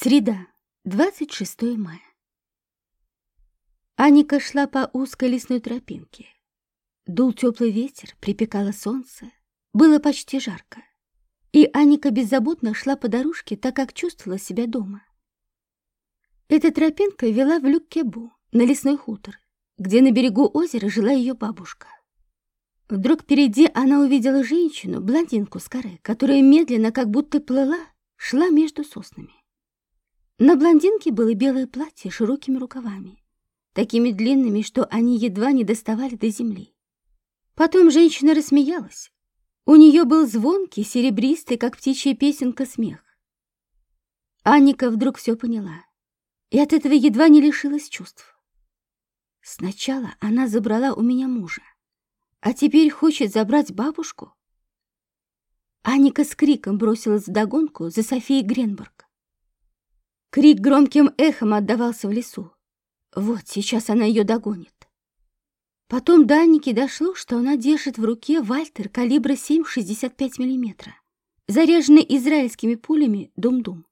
Среда, 26 мая. Аника шла по узкой лесной тропинке. Дул теплый ветер, припекало солнце. Было почти жарко. И Аника беззаботно шла по дорожке, так как чувствовала себя дома. Эта тропинка вела в Люккебу, на лесной хутор, где на берегу озера жила ее бабушка. Вдруг впереди она увидела женщину, блондинку с коры, которая медленно, как будто плыла, шла между соснами. На блондинке было белое платье с широкими рукавами, такими длинными, что они едва не доставали до земли. Потом женщина рассмеялась. У нее был звонкий, серебристый, как птичья песенка, смех. Анника вдруг все поняла, и от этого едва не лишилась чувств. Сначала она забрала у меня мужа, а теперь хочет забрать бабушку. Аника с криком бросилась вдогонку за Софией Гренберг. Крик громким эхом отдавался в лесу. Вот сейчас она ее догонит. Потом до Анники дошло, что она держит в руке Вальтер калибра 7,65 мм, заряженный израильскими пулями дум-дум.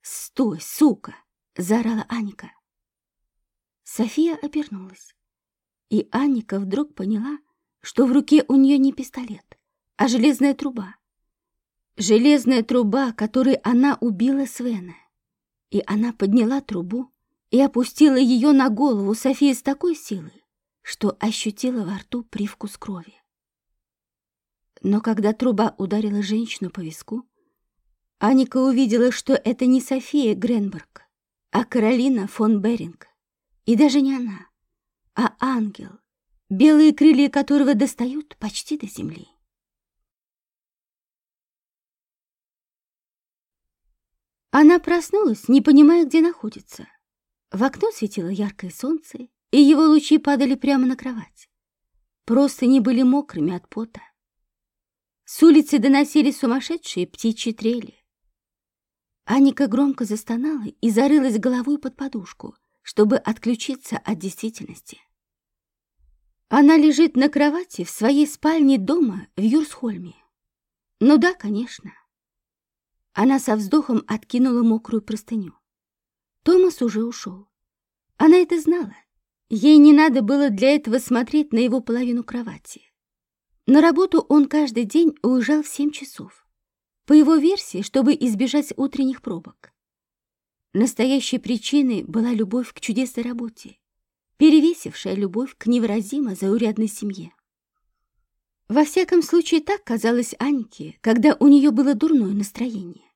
«Стой, сука!» — заорала Аника. София обернулась, и Анника вдруг поняла, что в руке у нее не пистолет, а железная труба. Железная труба, которой она убила Свена. И она подняла трубу и опустила ее на голову Софии с такой силой, что ощутила во рту привкус крови. Но когда труба ударила женщину по виску, Аника увидела, что это не София Гренберг, а Каролина фон Беринг. И даже не она, а ангел, белые крылья которого достают почти до земли. Она проснулась, не понимая, где находится. В окно светило яркое солнце, и его лучи падали прямо на кровать. Просто не были мокрыми от пота. С улицы доносились сумасшедшие птичьи трели. Аника громко застонала и зарылась головой под подушку, чтобы отключиться от действительности. Она лежит на кровати в своей спальне дома в Юрсхольме. Ну да, конечно. Она со вздохом откинула мокрую простыню. Томас уже ушел. Она это знала. Ей не надо было для этого смотреть на его половину кровати. На работу он каждый день уезжал в семь часов. По его версии, чтобы избежать утренних пробок. Настоящей причиной была любовь к чудесной работе, перевесившая любовь к невыразимо заурядной семье. Во всяком случае, так казалось Аньке, когда у нее было дурное настроение.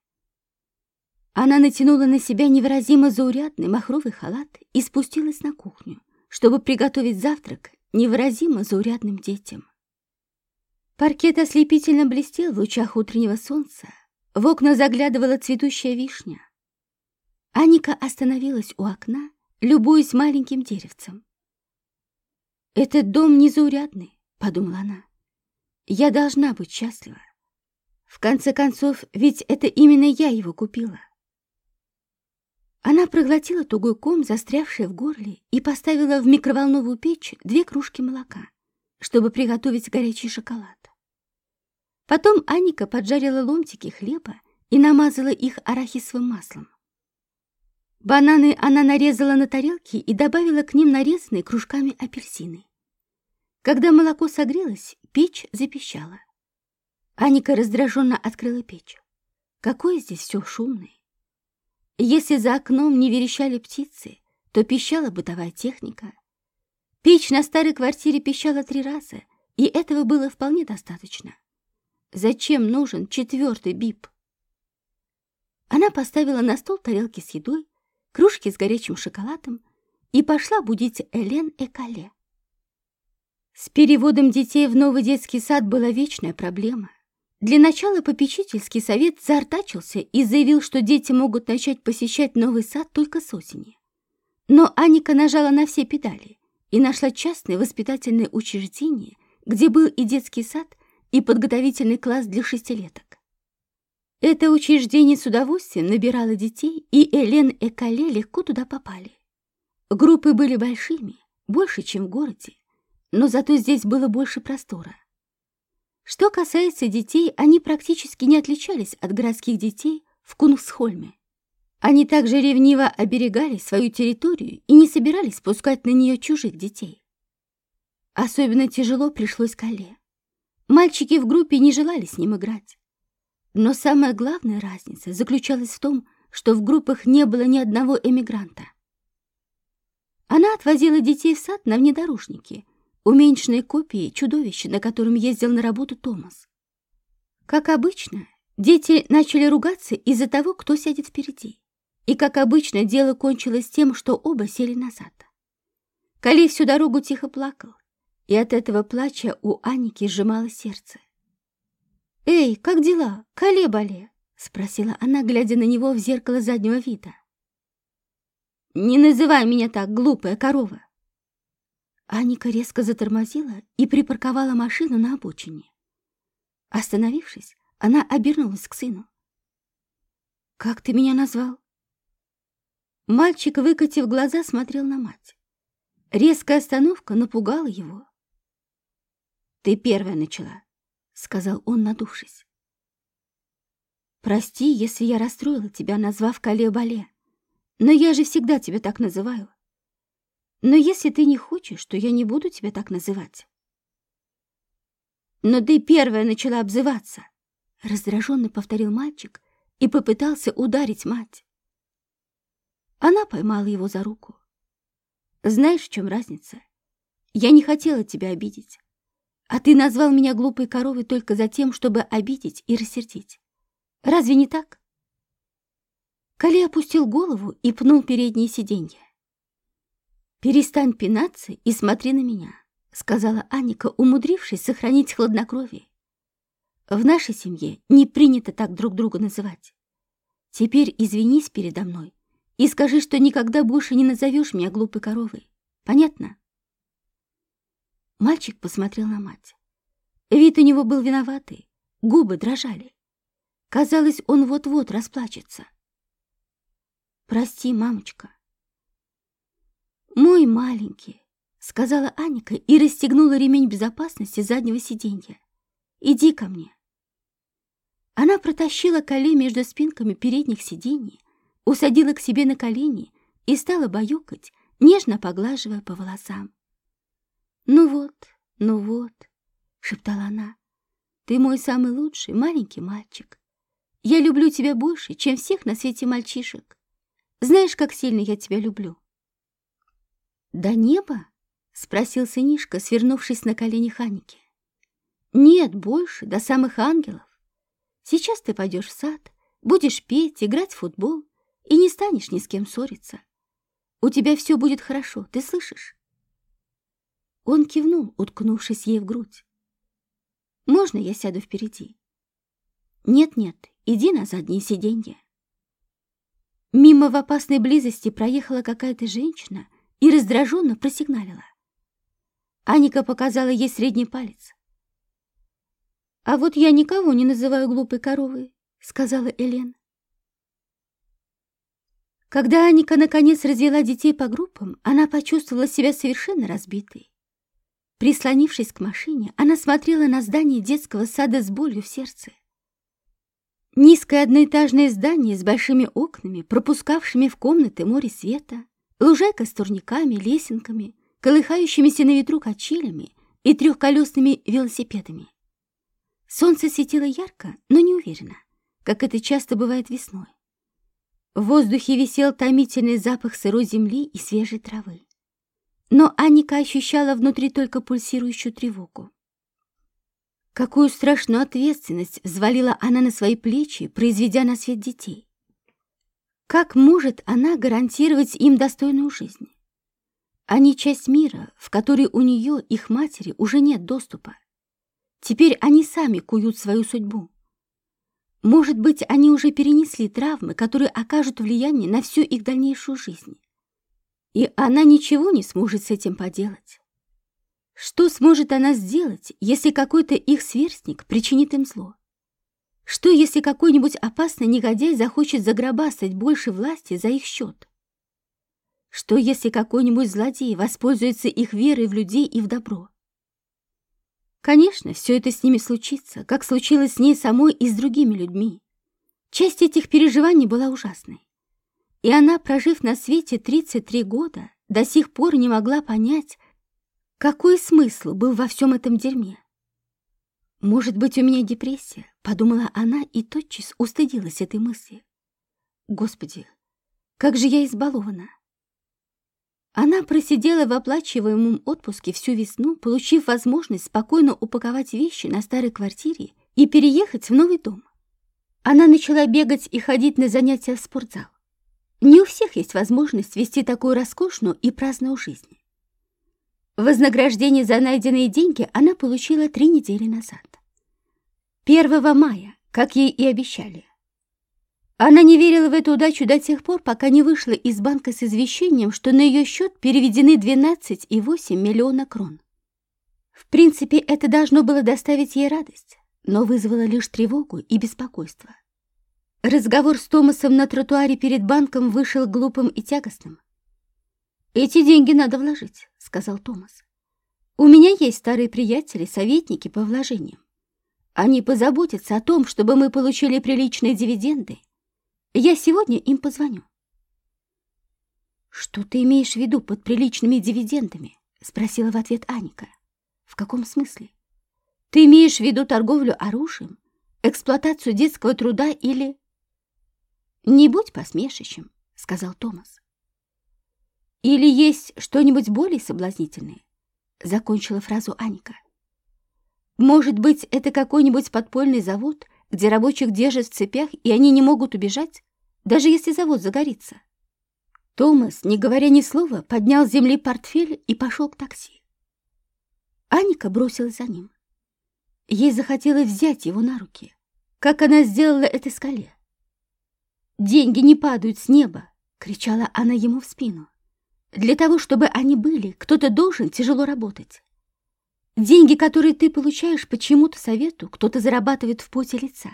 Она натянула на себя невыразимо заурядный махровый халат и спустилась на кухню, чтобы приготовить завтрак невыразимо заурядным детям. Паркет ослепительно блестел в лучах утреннего солнца, в окна заглядывала цветущая вишня. Аника остановилась у окна, любуясь маленьким деревцем. «Этот дом незаурядный», — подумала она. Я должна быть счастлива. В конце концов, ведь это именно я его купила. Она проглотила тугой ком, застрявший в горле, и поставила в микроволновую печь две кружки молока, чтобы приготовить горячий шоколад. Потом Аника поджарила ломтики хлеба и намазала их арахисовым маслом. Бананы она нарезала на тарелки и добавила к ним нарезанные кружками апельсины. Когда молоко согрелось, печь запищала. Аника раздраженно открыла печь. Какое здесь все шумное. Если за окном не верещали птицы, то пищала бытовая техника. Печь на старой квартире пищала три раза, и этого было вполне достаточно. Зачем нужен четвертый бип? Она поставила на стол тарелки с едой, кружки с горячим шоколадом и пошла будить Элен Экале. С переводом детей в новый детский сад была вечная проблема. Для начала попечительский совет заортачился и заявил, что дети могут начать посещать новый сад только с осени. Но Аника нажала на все педали и нашла частное воспитательное учреждение, где был и детский сад, и подготовительный класс для шестилеток. Это учреждение с удовольствием набирало детей, и Элен и Кале легко туда попали. Группы были большими, больше, чем в городе, но зато здесь было больше простора. Что касается детей, они практически не отличались от городских детей в Кунгсхольме. Они также ревниво оберегали свою территорию и не собирались пускать на нее чужих детей. Особенно тяжело пришлось Кале. Мальчики в группе не желали с ним играть. Но самая главная разница заключалась в том, что в группах не было ни одного эмигранта. Она отвозила детей в сад на внедорожнике, уменьшенной копии чудовища, на котором ездил на работу Томас. Как обычно, дети начали ругаться из-за того, кто сядет впереди. И, как обычно, дело кончилось тем, что оба сели назад. Кали всю дорогу тихо плакал, и от этого плача у Аники сжимало сердце. «Эй, как дела? Кале-бале?» — спросила она, глядя на него в зеркало заднего вида. «Не называй меня так, глупая корова!» Аника резко затормозила и припарковала машину на обочине. Остановившись, она обернулась к сыну. «Как ты меня назвал?» Мальчик, выкатив глаза, смотрел на мать. Резкая остановка напугала его. «Ты первая начала», — сказал он, надувшись. «Прости, если я расстроила тебя, назвав Кале-Бале, но я же всегда тебя так называю. Но если ты не хочешь, то я не буду тебя так называть». «Но ты первая начала обзываться», — раздраженно повторил мальчик и попытался ударить мать. Она поймала его за руку. «Знаешь, в чем разница? Я не хотела тебя обидеть. А ты назвал меня глупой коровой только за тем, чтобы обидеть и рассердить. Разве не так?» Кали опустил голову и пнул переднее сиденье. «Перестань пинаться и смотри на меня», — сказала Аника, умудрившись сохранить хладнокровие. «В нашей семье не принято так друг друга называть. Теперь извинись передо мной и скажи, что никогда больше не назовешь меня глупой коровой. Понятно?» Мальчик посмотрел на мать. Вид у него был виноватый, губы дрожали. Казалось, он вот-вот расплачется. «Прости, мамочка». «Мой маленький», — сказала Аника и расстегнула ремень безопасности заднего сиденья. «Иди ко мне». Она протащила Кали между спинками передних сидений, усадила к себе на колени и стала баюкать, нежно поглаживая по волосам. «Ну вот, ну вот», — шептала она, — «ты мой самый лучший маленький мальчик. Я люблю тебя больше, чем всех на свете мальчишек. Знаешь, как сильно я тебя люблю?» «До неба?» — спросил сынишка, свернувшись на колени Ханики. «Нет, больше, до самых ангелов. Сейчас ты пойдешь в сад, будешь петь, играть в футбол, и не станешь ни с кем ссориться. У тебя все будет хорошо, ты слышишь?» Он кивнул, уткнувшись ей в грудь. «Можно я сяду впереди?» «Нет-нет, иди на заднее сиденье». Мимо в опасной близости проехала какая-то женщина и раздраженно просигналила. Аника показала ей средний палец. «А вот я никого не называю глупой коровой», — сказала Элен. Когда Аника наконец развела детей по группам, она почувствовала себя совершенно разбитой. Прислонившись к машине, она смотрела на здание детского сада с болью в сердце. Низкое одноэтажное здание с большими окнами, пропускавшими в комнаты море света, лужайка с турниками, лесенками, колыхающимися на ветру качелями и трехколесными велосипедами. Солнце светило ярко, но неуверенно, как это часто бывает весной. В воздухе висел томительный запах сырой земли и свежей травы. Но Аника ощущала внутри только пульсирующую тревогу. Какую страшную ответственность взвалила она на свои плечи, произведя на свет детей. Как может она гарантировать им достойную жизнь? Они часть мира, в который у нее, их матери, уже нет доступа. Теперь они сами куют свою судьбу. Может быть, они уже перенесли травмы, которые окажут влияние на всю их дальнейшую жизнь. И она ничего не сможет с этим поделать. Что сможет она сделать, если какой-то их сверстник причинит им зло? Что, если какой-нибудь опасный негодяй захочет загробастать больше власти за их счет? Что, если какой-нибудь злодей воспользуется их верой в людей и в добро? Конечно, все это с ними случится, как случилось с ней самой и с другими людьми. Часть этих переживаний была ужасной. И она, прожив на свете 33 года, до сих пор не могла понять, какой смысл был во всем этом дерьме. «Может быть, у меня депрессия?» — подумала она и тотчас устыдилась этой мысли. «Господи, как же я избалована!» Она просидела в оплачиваемом отпуске всю весну, получив возможность спокойно упаковать вещи на старой квартире и переехать в новый дом. Она начала бегать и ходить на занятия в спортзал. Не у всех есть возможность вести такую роскошную и праздную жизнь. Вознаграждение за найденные деньги она получила три недели назад. 1 мая, как ей и обещали. Она не верила в эту удачу до тех пор, пока не вышла из банка с извещением, что на ее счет переведены 12,8 миллиона крон. В принципе, это должно было доставить ей радость, но вызвало лишь тревогу и беспокойство. Разговор с Томасом на тротуаре перед банком вышел глупым и тягостным. «Эти деньги надо вложить», — сказал Томас. «У меня есть старые приятели, советники по вложениям. Они позаботятся о том, чтобы мы получили приличные дивиденды. Я сегодня им позвоню». «Что ты имеешь в виду под приличными дивидендами?» — спросила в ответ Аника. «В каком смысле? Ты имеешь в виду торговлю оружием, эксплуатацию детского труда или...» «Не будь посмешищем», — сказал Томас. «Или есть что-нибудь более соблазнительное?» — закончила фразу Аника. «Может быть, это какой-нибудь подпольный завод, где рабочих держат в цепях, и они не могут убежать, даже если завод загорится?» Томас, не говоря ни слова, поднял с земли портфель и пошел к такси. Аника бросилась за ним. Ей захотелось взять его на руки, как она сделала это скале. «Деньги не падают с неба!» — кричала она ему в спину. «Для того, чтобы они были, кто-то должен тяжело работать. Деньги, которые ты получаешь по чему-то совету, кто-то зарабатывает в поте лица.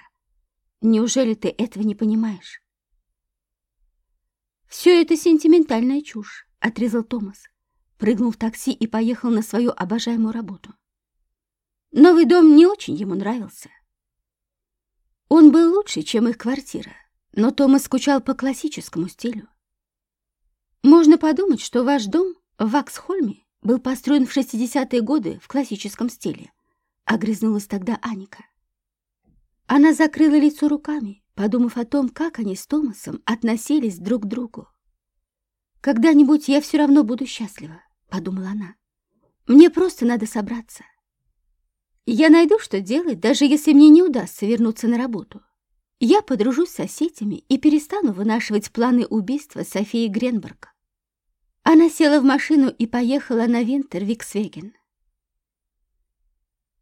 Неужели ты этого не понимаешь?» «Все это сентиментальная чушь», — отрезал Томас. Прыгнул в такси и поехал на свою обожаемую работу. Новый дом не очень ему нравился. Он был лучше, чем их квартира, но Томас скучал по классическому стилю. Можно подумать, что ваш дом в Ваксхольме был построен в 60-е годы в классическом стиле, огрызнулась тогда Аника. Она закрыла лицо руками, подумав о том, как они с Томасом относились друг к другу. «Когда-нибудь я все равно буду счастлива», — подумала она. «Мне просто надо собраться. Я найду, что делать, даже если мне не удастся вернуться на работу. Я подружусь с соседями и перестану вынашивать планы убийства Софии Гренберг. Она села в машину и поехала на Винтер-Виксвеген.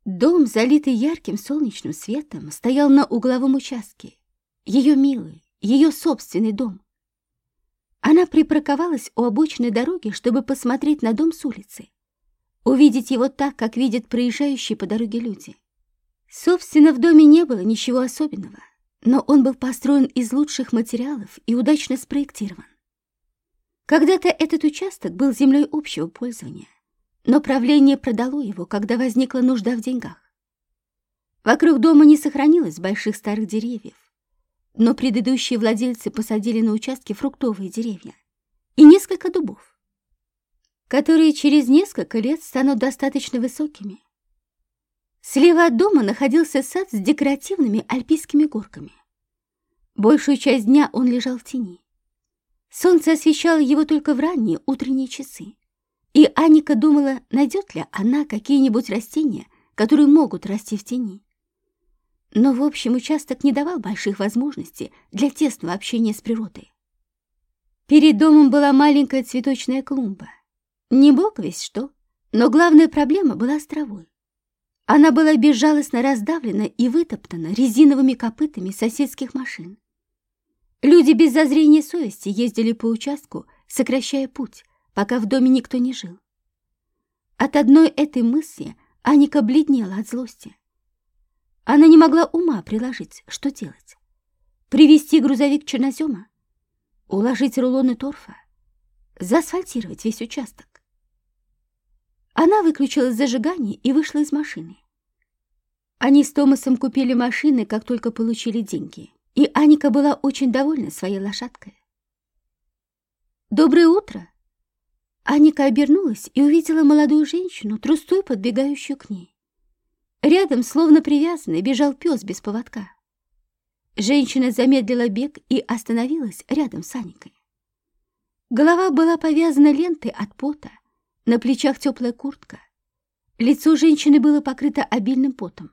Дом, залитый ярким солнечным светом, стоял на угловом участке. Ее милый, ее собственный дом. Она припарковалась у обочины дороги, чтобы посмотреть на дом с улицы. Увидеть его так, как видят проезжающие по дороге люди. Собственно, в доме не было ничего особенного но он был построен из лучших материалов и удачно спроектирован. Когда-то этот участок был землей общего пользования, но правление продало его, когда возникла нужда в деньгах. Вокруг дома не сохранилось больших старых деревьев, но предыдущие владельцы посадили на участке фруктовые деревья и несколько дубов, которые через несколько лет станут достаточно высокими, Слева от дома находился сад с декоративными альпийскими горками. Большую часть дня он лежал в тени. Солнце освещало его только в ранние утренние часы. И Аника думала, найдет ли она какие-нибудь растения, которые могут расти в тени. Но, в общем, участок не давал больших возможностей для тесного общения с природой. Перед домом была маленькая цветочная клумба. Не бог весь что, но главная проблема была с травой. Она была безжалостно раздавлена и вытоптана резиновыми копытами соседских машин. Люди без зазрения совести ездили по участку, сокращая путь, пока в доме никто не жил. От одной этой мысли Аника бледнела от злости. Она не могла ума приложить, что делать. Привезти грузовик чернозема, уложить рулоны торфа, заасфальтировать весь участок. Она выключила зажигание и вышла из машины. Они с Томасом купили машины, как только получили деньги, и Аника была очень довольна своей лошадкой. «Доброе утро!» Аника обернулась и увидела молодую женщину, трустой подбегающую к ней. Рядом, словно привязанный, бежал пес без поводка. Женщина замедлила бег и остановилась рядом с Аникой. Голова была повязана лентой от пота, на плечах теплая куртка. Лицо женщины было покрыто обильным потом.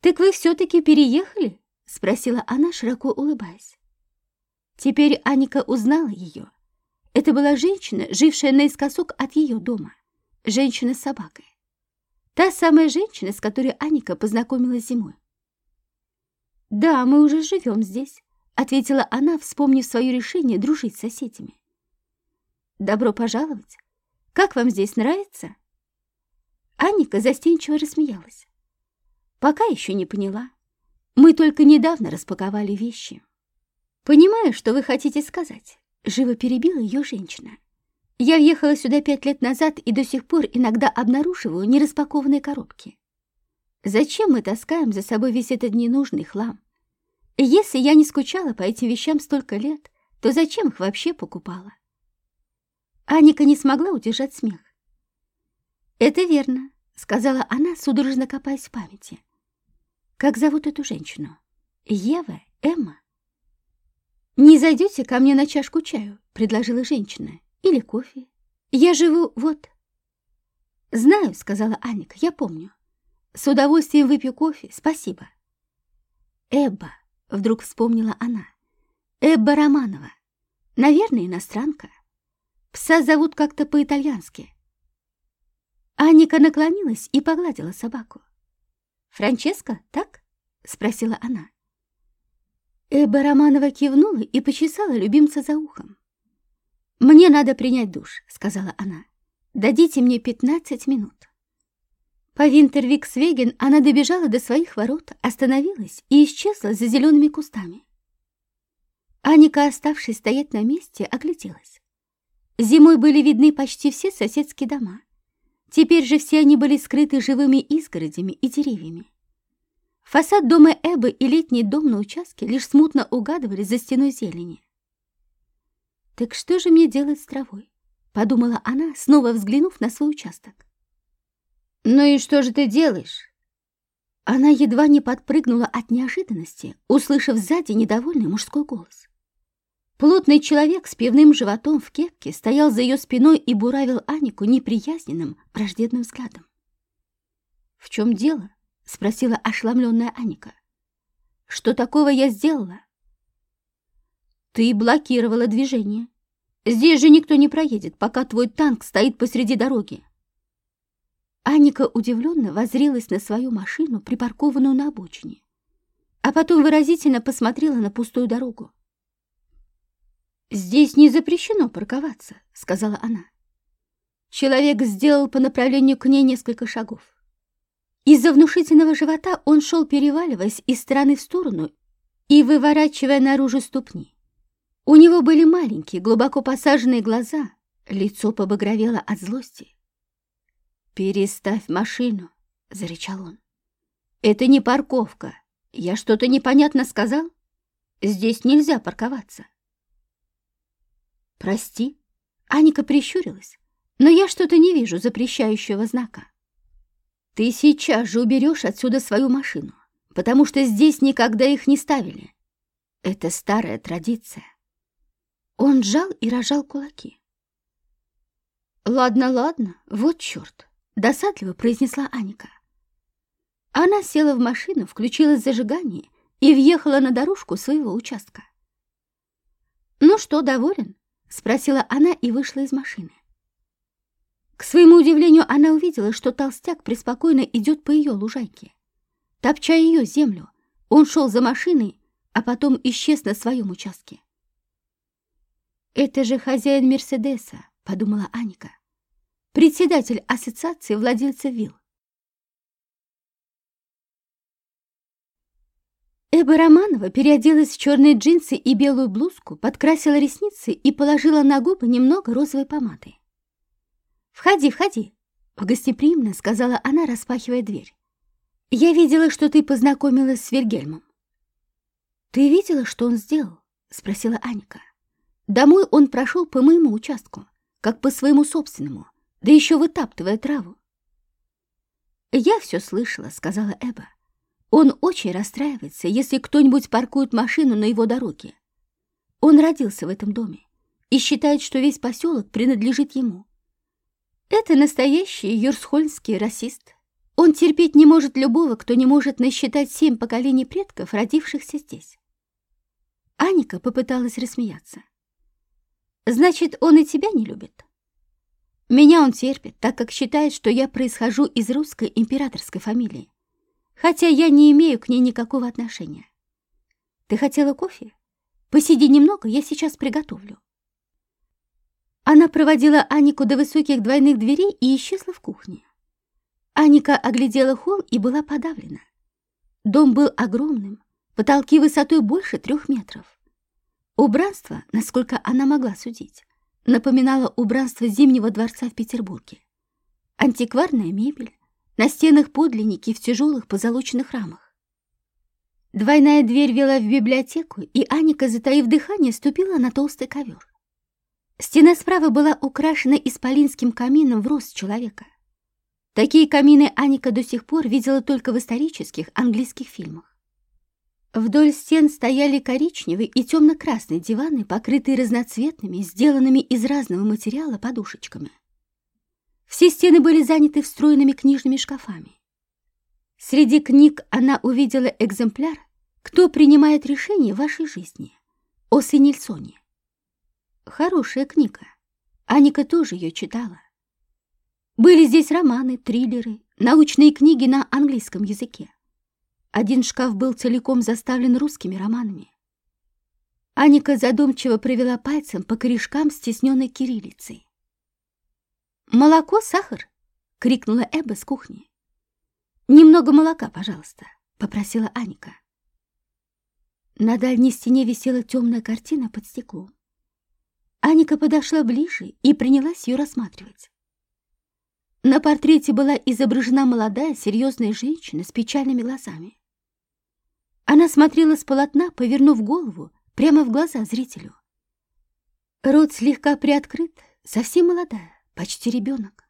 «Так вы все-таки переехали?» — спросила она, широко улыбаясь. Теперь Аника узнала ее. Это была женщина, жившая наискосок от ее дома. Женщина с собакой. Та самая женщина, с которой Аника познакомилась зимой. «Да, мы уже живем здесь», — ответила она, вспомнив свое решение дружить с соседями. «Добро пожаловать. Как вам здесь нравится?» Аника застенчиво рассмеялась. «Пока еще не поняла. Мы только недавно распаковали вещи». «Понимаю, что вы хотите сказать», — живо перебила ее женщина. «Я въехала сюда пять лет назад и до сих пор иногда обнаруживаю нераспакованные коробки. Зачем мы таскаем за собой весь этот ненужный хлам? Если я не скучала по этим вещам столько лет, то зачем их вообще покупала?» Аника не смогла удержать смех. «Это верно», — сказала она, судорожно копаясь в памяти. «Как зовут эту женщину? Ева? Эмма?» «Не зайдете ко мне на чашку чаю?» — предложила женщина. «Или кофе? Я живу вот...» «Знаю», — сказала Аника, — «я помню. С удовольствием выпью кофе, спасибо». «Эбба», — вдруг вспомнила она. «Эбба Романова. Наверное, иностранка. Пса зовут как-то по-итальянски». Аника наклонилась и погладила собаку. «Франческа, так?» — спросила она. Эба Романова кивнула и почесала любимца за ухом. «Мне надо принять душ», — сказала она. «Дадите мне пятнадцать минут». По Винтервиксвеген она добежала до своих ворот, остановилась и исчезла за зелеными кустами. Аника, оставшись стоять на месте, огляделась. Зимой были видны почти все соседские дома. Теперь же все они были скрыты живыми изгородями и деревьями. Фасад дома Эбы и летний дом на участке лишь смутно угадывали за стеной зелени. «Так что же мне делать с травой?» — подумала она, снова взглянув на свой участок. «Ну и что же ты делаешь?» Она едва не подпрыгнула от неожиданности, услышав сзади недовольный мужской голос. Плотный человек с пивным животом в кепке стоял за ее спиной и буравил Анику неприязненным, враждебным взглядом. «В чем дело?» — спросила ошеломленная Аника. «Что такого я сделала?» «Ты блокировала движение. Здесь же никто не проедет, пока твой танк стоит посреди дороги». Аника удивленно возрилась на свою машину, припаркованную на обочине, а потом выразительно посмотрела на пустую дорогу. «Здесь не запрещено парковаться», — сказала она. Человек сделал по направлению к ней несколько шагов. Из-за внушительного живота он шел, переваливаясь из стороны в сторону и выворачивая наружу ступни. У него были маленькие, глубоко посаженные глаза, лицо побагровело от злости. «Переставь машину», — зарычал он. «Это не парковка. Я что-то непонятно сказал? Здесь нельзя парковаться». «Прости», — Аника прищурилась, «но я что-то не вижу запрещающего знака». Ты сейчас же уберешь отсюда свою машину, потому что здесь никогда их не ставили. Это старая традиция. Он сжал и рожал кулаки. «Ладно, ладно, вот черт!» — досадливо произнесла Аника. Она села в машину, включила зажигание и въехала на дорожку своего участка. «Ну что, доволен?» — спросила она и вышла из машины. К своему удивлению, она увидела, что толстяк преспокойно идет по ее лужайке. Топча ее землю, он шел за машиной, а потом исчез на своем участке. «Это же хозяин Мерседеса», — подумала Аника. «Председатель ассоциации владельцев вилл». Эба Романова переоделась в черные джинсы и белую блузку, подкрасила ресницы и положила на губы немного розовой помады. «Входи, входи!» — гостеприимно сказала она, распахивая дверь. «Я видела, что ты познакомилась с Вильгельмом». «Ты видела, что он сделал?» — спросила Аника. Домой он прошел по моему участку, как по своему собственному, да еще вытаптывая траву. «Я все слышала», — сказала Эба. «Он очень расстраивается, если кто-нибудь паркует машину на его дороге. Он родился в этом доме и считает, что весь поселок принадлежит ему. Это настоящий юрсхольмский расист. Он терпеть не может любого, кто не может насчитать семь поколений предков, родившихся здесь». Аника попыталась рассмеяться. «Значит, он и тебя не любит?» Меня он терпит, так как считает, что я происхожу из русской императорской фамилии, хотя я не имею к ней никакого отношения. Ты хотела кофе? Посиди немного, я сейчас приготовлю. Она проводила Анику до высоких двойных дверей и исчезла в кухне. Аника оглядела холл и была подавлена. Дом был огромным, потолки высотой больше трех метров. Убранство, насколько она могла судить, напоминало убранство Зимнего дворца в Петербурге. Антикварная мебель, на стенах подлинники в тяжелых позолоченных рамах. Двойная дверь вела в библиотеку, и Аника, затаив дыхание, ступила на толстый ковер. Стена справа была украшена исполинским камином в рост человека. Такие камины Аника до сих пор видела только в исторических английских фильмах. Вдоль стен стояли коричневые и темно-красные диваны, покрытые разноцветными, сделанными из разного материала подушечками. Все стены были заняты встроенными книжными шкафами. Среди книг она увидела экземпляр «Кто принимает решение в вашей жизни» о Синельсоне. Хорошая книга. Аника тоже ее читала. Были здесь романы, триллеры, научные книги на английском языке. Один шкаф был целиком заставлен русскими романами. Аника задумчиво провела пальцем по корешкам стесненной кириллицей. «Молоко, сахар?» — крикнула Эбба с кухни. «Немного молока, пожалуйста», — попросила Аника. На дальней стене висела темная картина под стеклом. Аника подошла ближе и принялась ее рассматривать. На портрете была изображена молодая, серьезная женщина с печальными глазами. Она смотрела с полотна, повернув голову прямо в глаза зрителю. Рот слегка приоткрыт, совсем молодая, почти ребенок.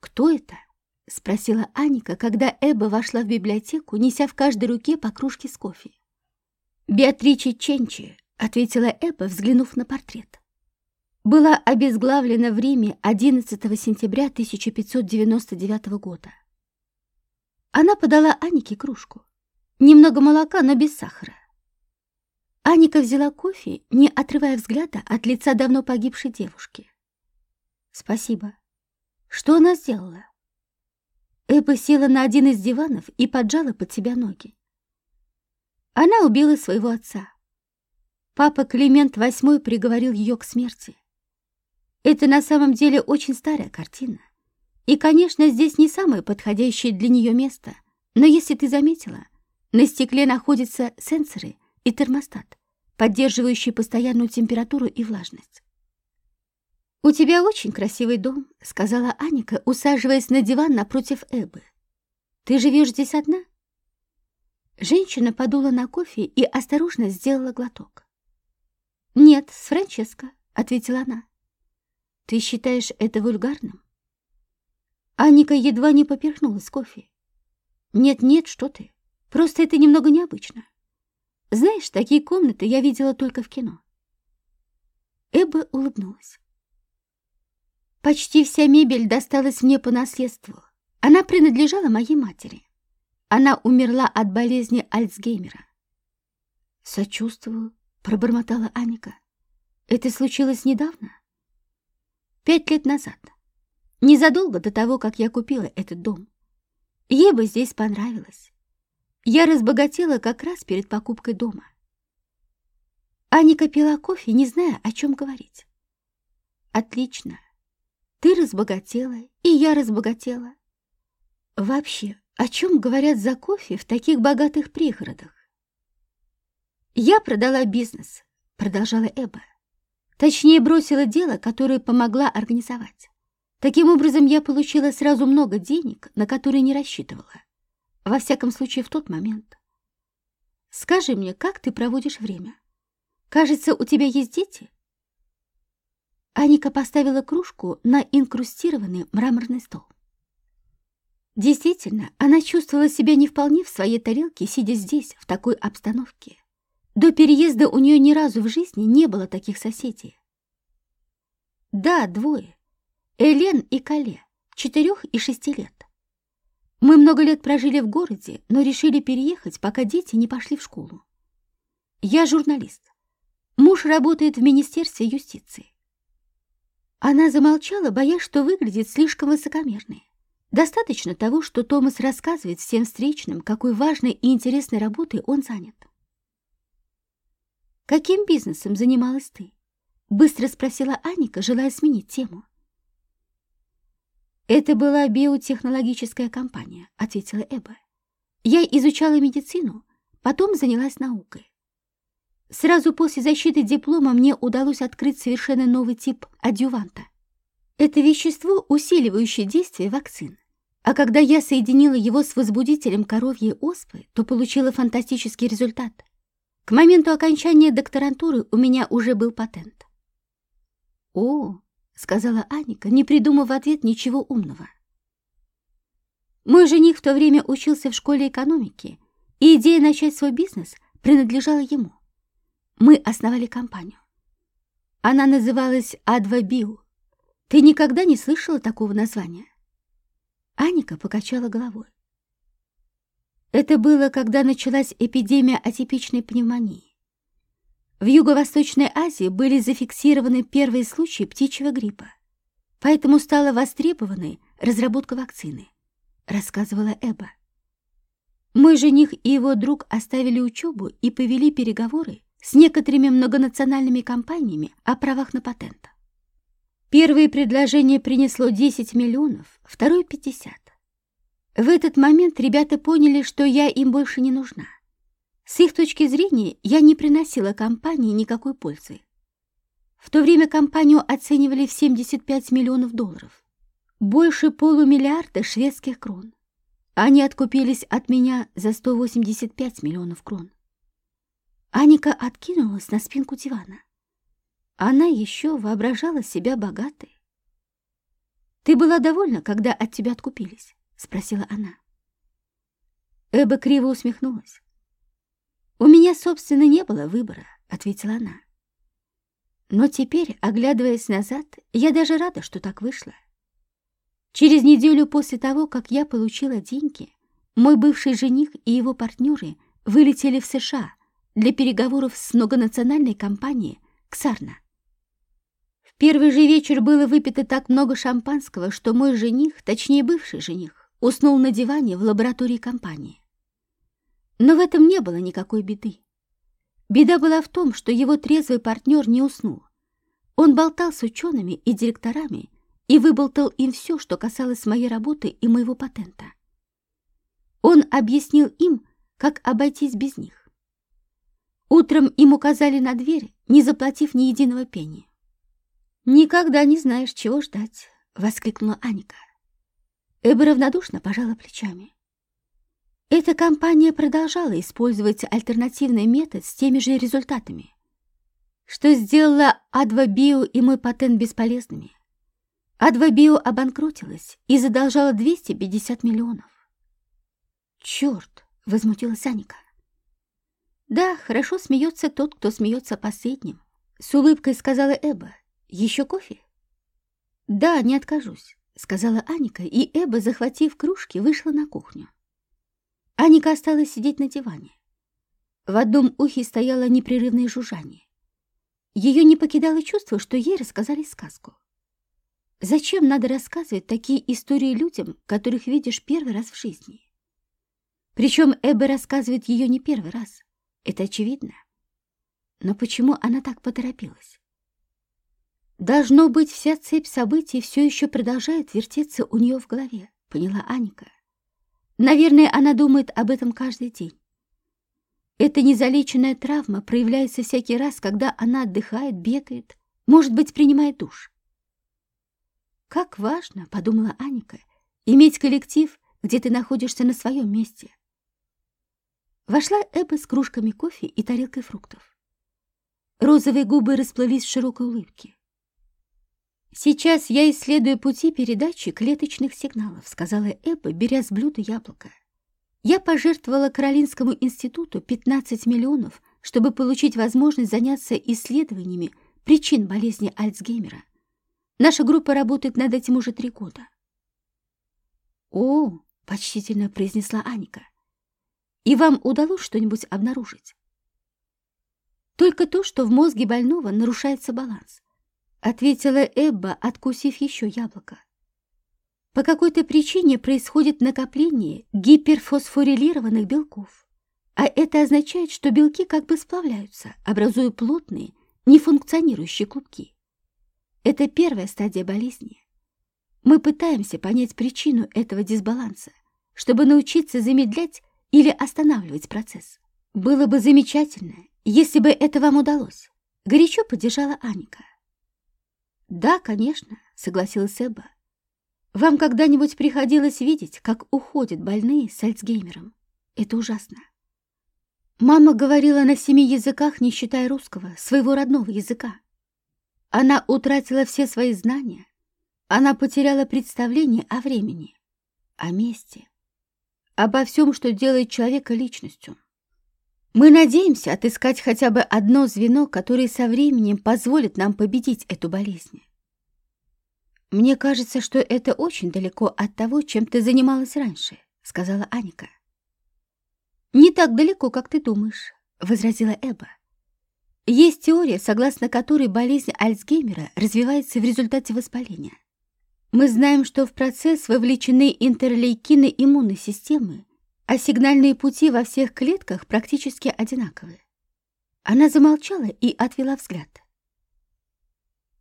«Кто это?» — спросила Аника, когда Эба вошла в библиотеку, неся в каждой руке по кружке с кофе. «Беатриче Ченчи», — ответила Эба, взглянув на портрет. Была обезглавлена в Риме 11 сентября 1599 года. Она подала Анике кружку. Немного молока, но без сахара. Аника взяла кофе, не отрывая взгляда от лица давно погибшей девушки. Спасибо. Что она сделала? Эбба села на один из диванов и поджала под себя ноги. Она убила своего отца. Папа Климент VIII приговорил ее к смерти. Это на самом деле очень старая картина. И, конечно, здесь не самое подходящее для нее место. Но если ты заметила, на стекле находятся сенсоры и термостат, поддерживающие постоянную температуру и влажность. «У тебя очень красивый дом», — сказала Аника, усаживаясь на диван напротив Эбы. «Ты живешь здесь одна?» Женщина подула на кофе и осторожно сделала глоток. «Нет, с Франческо», — ответила она. «Ты считаешь это вульгарным?» Аника едва не поперхнулась кофе. «Нет-нет, что ты. Просто это немного необычно. Знаешь, такие комнаты я видела только в кино. Эбба улыбнулась. Почти вся мебель досталась мне по наследству. Она принадлежала моей матери. Она умерла от болезни Альцгеймера. «Сочувствую», — пробормотала Аника. «Это случилось недавно?» «Пять лет назад. Незадолго до того, как я купила этот дом. Ей бы здесь понравилось. Я разбогатела как раз перед покупкой дома. Аника пила кофе, не зная, о чем говорить. Отлично. Ты разбогатела, и я разбогатела. Вообще, о чем говорят за кофе в таких богатых пригородах? Я продала бизнес, продолжала Эба. Точнее, бросила дело, которое помогла организовать. Таким образом, я получила сразу много денег, на которые не рассчитывала. Во всяком случае, в тот момент. Скажи мне, как ты проводишь время? Кажется, у тебя есть дети? Аника поставила кружку на инкрустированный мраморный стол. Действительно, она чувствовала себя не вполне в своей тарелке, сидя здесь, в такой обстановке. До переезда у нее ни разу в жизни не было таких соседей. Да, двое. Элен и Кале, четырех и шести лет. Мы много лет прожили в городе, но решили переехать, пока дети не пошли в школу. Я журналист. Муж работает в Министерстве юстиции. Она замолчала, боясь, что выглядит слишком высокомерной. Достаточно того, что Томас рассказывает всем встречным, какой важной и интересной работой он занят. «Каким бизнесом занималась ты?» — быстро спросила Аника, желая сменить тему. «Это была биотехнологическая компания», — ответила Эба. «Я изучала медицину, потом занялась наукой. Сразу после защиты диплома мне удалось открыть совершенно новый тип адюванта. Это вещество, усиливающее действие вакцин. А когда я соединила его с возбудителем коровьей оспы, то получила фантастический результат. К моменту окончания докторантуры у меня уже был патент. «О», — сказала Аника, не придумав в ответ ничего умного. Мой жених в то время учился в школе экономики, и идея начать свой бизнес принадлежала ему мы основали компанию. Она называлась А2Био. Ты никогда не слышала такого названия? Аника покачала головой. Это было, когда началась эпидемия атипичной пневмонии. В Юго-Восточной Азии были зафиксированы первые случаи птичьего гриппа, поэтому стала востребованной разработка вакцины, рассказывала Эба. Мой жених и его друг оставили учебу и повели переговоры с некоторыми многонациональными компаниями о правах на патент. Первое предложение принесло 10 миллионов, второе — 50. В этот момент ребята поняли, что я им больше не нужна. С их точки зрения я не приносила компании никакой пользы. В то время компанию оценивали в 75 миллионов долларов. Больше полумиллиарда шведских крон. Они откупились от меня за 185 миллионов крон. Аника откинулась на спинку дивана. Она еще воображала себя богатой. «Ты была довольна, когда от тебя откупились?» — спросила она. Эба криво усмехнулась. «У меня, собственно, не было выбора», — ответила она. «Но теперь, оглядываясь назад, я даже рада, что так вышло. Через неделю после того, как я получила деньги, мой бывший жених и его партнеры вылетели в США — для переговоров с многонациональной компанией «Ксарна». В первый же вечер было выпито так много шампанского, что мой жених, точнее бывший жених, уснул на диване в лаборатории компании. Но в этом не было никакой беды. Беда была в том, что его трезвый партнер не уснул. Он болтал с учеными и директорами и выболтал им все, что касалось моей работы и моего патента. Он объяснил им, как обойтись без них. Утром им указали на дверь, не заплатив ни единого пени. «Никогда не знаешь, чего ждать», — воскликнула Аника. Эба равнодушно пожала плечами. Эта компания продолжала использовать альтернативный метод с теми же результатами, что сделала А2Био и мой патент бесполезными. А2Био обанкротилась и задолжала 250 миллионов. «Черт!» — возмутилась Аника. «Да, хорошо смеется тот, кто смеется последним», — с улыбкой сказала Эба. «Еще кофе?» «Да, не откажусь», — сказала Аника, и Эба, захватив кружки, вышла на кухню. Аника осталась сидеть на диване. В одном ухе стояло непрерывное жужжание. Ее не покидало чувство, что ей рассказали сказку. Зачем надо рассказывать такие истории людям, которых видишь первый раз в жизни? Причем Эба рассказывает ее не первый раз — это очевидно. Но почему она так поторопилась? Должно быть, вся цепь событий все еще продолжает вертеться у нее в голове, поняла Аника. Наверное, она думает об этом каждый день. Эта незалеченная травма проявляется всякий раз, когда она отдыхает, бегает, может быть, принимает душ. «Как важно, — подумала Аника, — иметь коллектив, где ты находишься на своем месте, Вошла Эбба с кружками кофе и тарелкой фруктов. Розовые губы расплылись в широкой улыбке. «Сейчас я исследую пути передачи клеточных сигналов», сказала Эбба, беря с блюда яблоко. «Я пожертвовала Каролинскому институту 15 миллионов, чтобы получить возможность заняться исследованиями причин болезни Альцгеймера. Наша группа работает над этим уже три года». «О!» — почтительно произнесла Аника. «И вам удалось что-нибудь обнаружить?» «Только то, что в мозге больного нарушается баланс. — ответила Эбба, откусив еще яблоко. По какой-то причине происходит накопление гиперфосфорилированных белков, а это означает, что белки как бы сплавляются, образуя плотные, нефункционирующие клубки. Это первая стадия болезни. Мы пытаемся понять причину этого дисбаланса, чтобы научиться замедлять или останавливать процесс. Было бы замечательно, если бы это вам удалось. Горячо поддержала Аника. «Да, конечно», — согласилась Эбба. «Вам когда-нибудь приходилось видеть, как уходят больные с Альцгеймером? Это ужасно». Мама говорила на семи языках, не считая русского, своего родного языка. Она утратила все свои знания. Она потеряла представление о времени, о месте, обо всем, что делает человека личностью. Мы надеемся отыскать хотя бы одно звено, которое со временем позволит нам победить эту болезнь. «Мне кажется, что это очень далеко от того, чем ты занималась раньше», — сказала Аника. «Не так далеко, как ты думаешь», — возразила Эба. «Есть теория, согласно которой болезнь Альцгеймера развивается в результате воспаления. Мы знаем, что в процесс вовлечены интерлейкины иммунной системы, а сигнальные пути во всех клетках практически одинаковые. Она замолчала и отвела взгляд.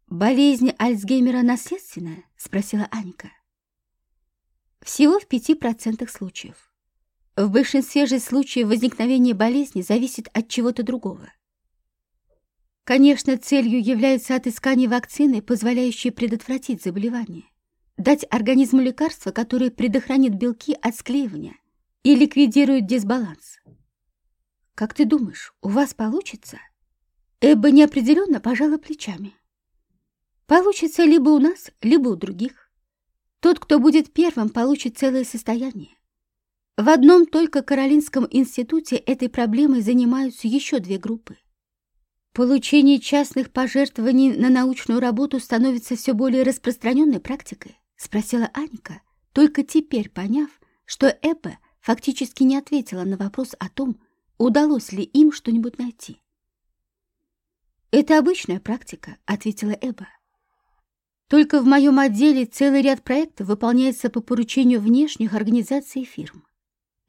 «Болезнь Альцгеймера наследственная?» — спросила Аника. Всего в пяти процентах случаев. В большинстве же случаев возникновение болезни зависит от чего-то другого. Конечно, целью является отыскание вакцины, позволяющей предотвратить заболевание, дать организму лекарство, которое предохранит белки от склеивания — и ликвидирует дисбаланс. Как ты думаешь, у вас получится? Эбба неопределенно пожала плечами. Получится либо у нас, либо у других. Тот, кто будет первым, получит целое состояние. В одном только Каролинском институте этой проблемой занимаются еще две группы. Получение частных пожертвований на научную работу становится все более распространенной практикой, спросила Аника, только теперь поняв, что Эбба — фактически не ответила на вопрос о том, удалось ли им что-нибудь найти. «Это обычная практика», — ответила Эба. «Только в моем отделе целый ряд проектов выполняется по поручению внешних организаций и фирм.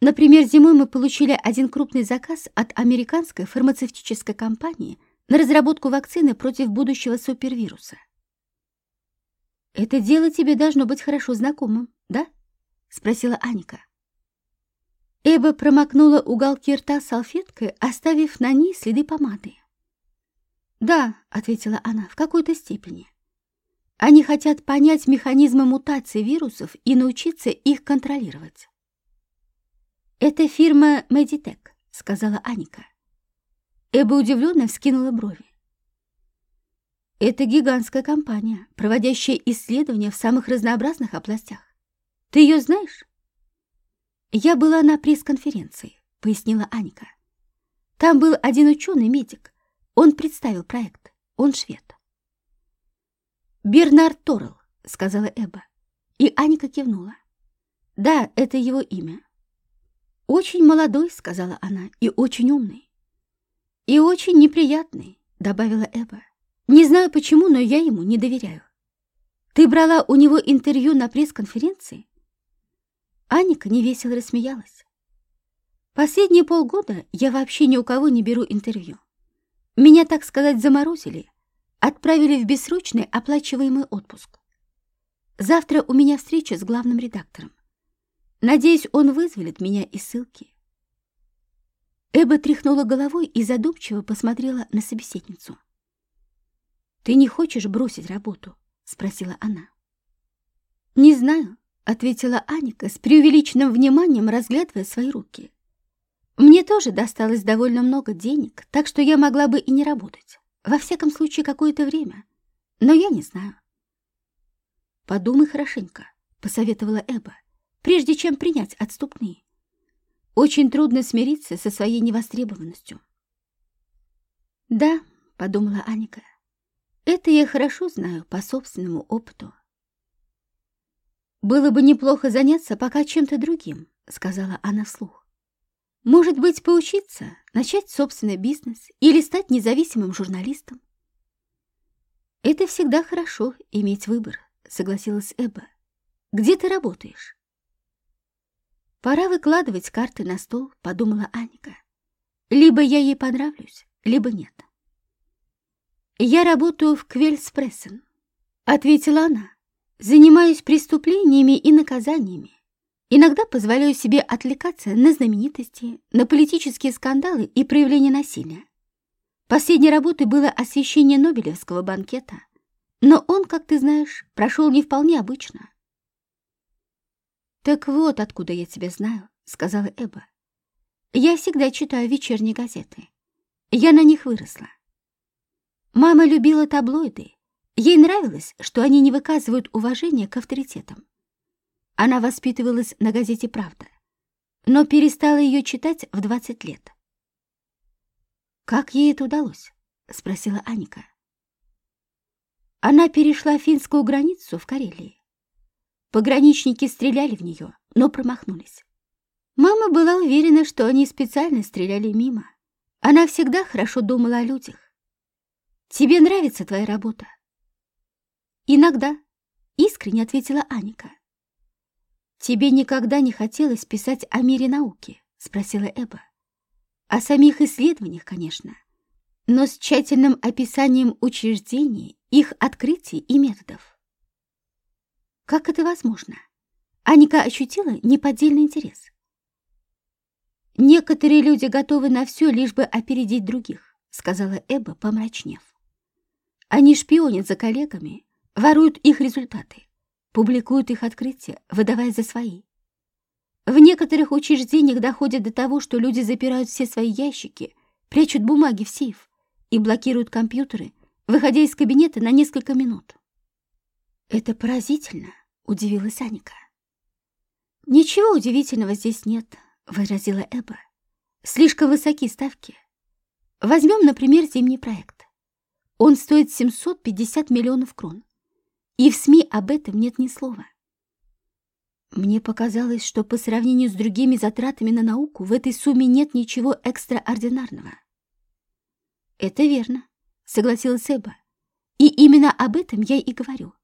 Например, зимой мы получили один крупный заказ от американской фармацевтической компании на разработку вакцины против будущего супервируса. «Это дело тебе должно быть хорошо знакомым, да?» — спросила Аника. Эба промокнула уголки рта салфеткой, оставив на ней следы помады. «Да», — ответила она, — «в какой-то степени. Они хотят понять механизмы мутации вирусов и научиться их контролировать». «Это фирма Meditech», — сказала Аника. Эба удивленно вскинула брови. «Это гигантская компания, проводящая исследования в самых разнообразных областях. Ты ее знаешь?» «Я была на пресс-конференции», — пояснила Аника. «Там был один ученый-медик. Он представил проект. Он швед». «Бернард Торрелл», — сказала Эба. И Аника кивнула. «Да, это его имя». «Очень молодой», — сказала она, — «и очень умный». «И очень неприятный», — добавила Эба. «Не знаю почему, но я ему не доверяю». «Ты брала у него интервью на пресс-конференции?» Аника невесело рассмеялась. Последние полгода я вообще ни у кого не беру интервью. Меня, так сказать, заморозили, отправили в бессрочный оплачиваемый отпуск. Завтра у меня встреча с главным редактором. Надеюсь, он вызволит меня из ссылки. Эба тряхнула головой и задумчиво посмотрела на собеседницу. «Ты не хочешь бросить работу?» — спросила она. «Не знаю», ответила Аника с преувеличенным вниманием, разглядывая свои руки. Мне тоже досталось довольно много денег, так что я могла бы и не работать. Во всяком случае, какое-то время. Но я не знаю. подумай хорошенько», — посоветовала Эба, прежде чем принять отступные. Очень трудно смириться со своей невостребованностью. «Да», — подумала Аника, — «это я хорошо знаю по собственному опыту». «Было бы неплохо заняться пока чем-то другим», — сказала она вслух. «Может быть, поучиться, начать собственный бизнес или стать независимым журналистом?» «Это всегда хорошо, иметь выбор», — согласилась Эбба. «Где ты работаешь?» «Пора выкладывать карты на стол», — подумала Аника. «Либо я ей понравлюсь, либо нет». «Я работаю в Квельспрессен», — ответила она. «Занимаюсь преступлениями и наказаниями. Иногда позволяю себе отвлекаться на знаменитости, на политические скандалы и проявления насилия. Последней работой было освещение Нобелевского банкета, но он, как ты знаешь, прошел не вполне обычно. «Так вот, откуда я тебя знаю», — сказала Эба. «Я всегда читаю вечерние газеты. Я на них выросла. Мама любила таблоиды. Ей нравилось, что они не выказывают уважения к авторитетам. Она воспитывалась на газете «Правда», но перестала ее читать в 20 лет. «Как ей это удалось?» — спросила Аника. Она перешла финскую границу в Карелии. Пограничники стреляли в нее, но промахнулись. Мама была уверена, что они специально стреляли мимо. Она всегда хорошо думала о людях. «Тебе нравится твоя работа?» «Иногда», — искренне ответила Аника. «Тебе никогда не хотелось писать о мире науки?» — спросила Эба. О самих исследованиях, конечно, но с тщательным описанием учреждений, их открытий и методов. Как это возможно? Аника ощутила неподдельный интерес. «Некоторые люди готовы на все, лишь бы опередить других», сказала Эба, помрачнев. «Они шпионят за коллегами, воруют их результаты, публикуют их открытия, выдавая за свои. В некоторых учреждениях доходит до того, что люди запирают все свои ящики, прячут бумаги в сейф и блокируют компьютеры, выходя из кабинета на несколько минут. «Это поразительно», — удивилась Аника. «Ничего удивительного здесь нет», — выразила Эба. «Слишком высоки ставки. Возьмем, например, зимний проект. Он стоит 750 миллионов крон. И в СМИ об этом нет ни слова. Мне показалось, что по сравнению с другими затратами на науку в этой сумме нет ничего экстраординарного. Это верно, согласилась Эба. И именно об этом я и говорю.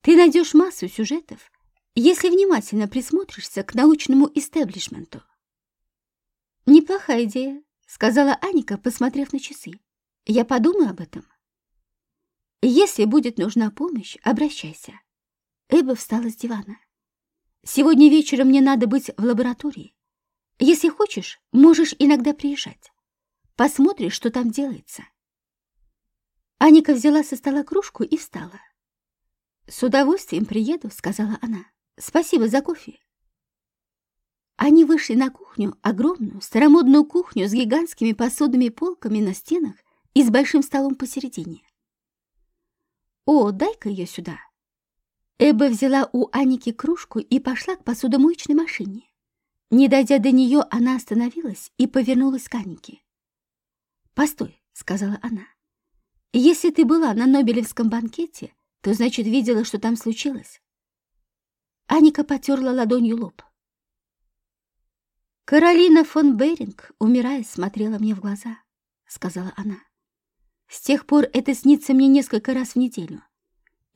Ты найдешь массу сюжетов, если внимательно присмотришься к научному истеблишменту. Неплохая идея, сказала Аника, посмотрев на часы. Я подумаю об этом. Если будет нужна помощь, обращайся. Эба встала с дивана. Сегодня вечером мне надо быть в лаборатории. Если хочешь, можешь иногда приезжать. Посмотришь, что там делается. Аника взяла со стола кружку и встала. «С удовольствием приеду», — сказала она. «Спасибо за кофе». Они вышли на кухню, огромную, старомодную кухню с гигантскими посудными полками на стенах и с большим столом посередине. «О, дай-ка ее сюда», Эбба взяла у Аники кружку и пошла к посудомоечной машине. Не дойдя до нее, она остановилась и повернулась к Анике. «Постой», — сказала она. «Если ты была на Нобелевском банкете, то, значит, видела, что там случилось». Аника потерла ладонью лоб. «Каролина фон Беринг, умирая, смотрела мне в глаза», — сказала она. «С тех пор это снится мне несколько раз в неделю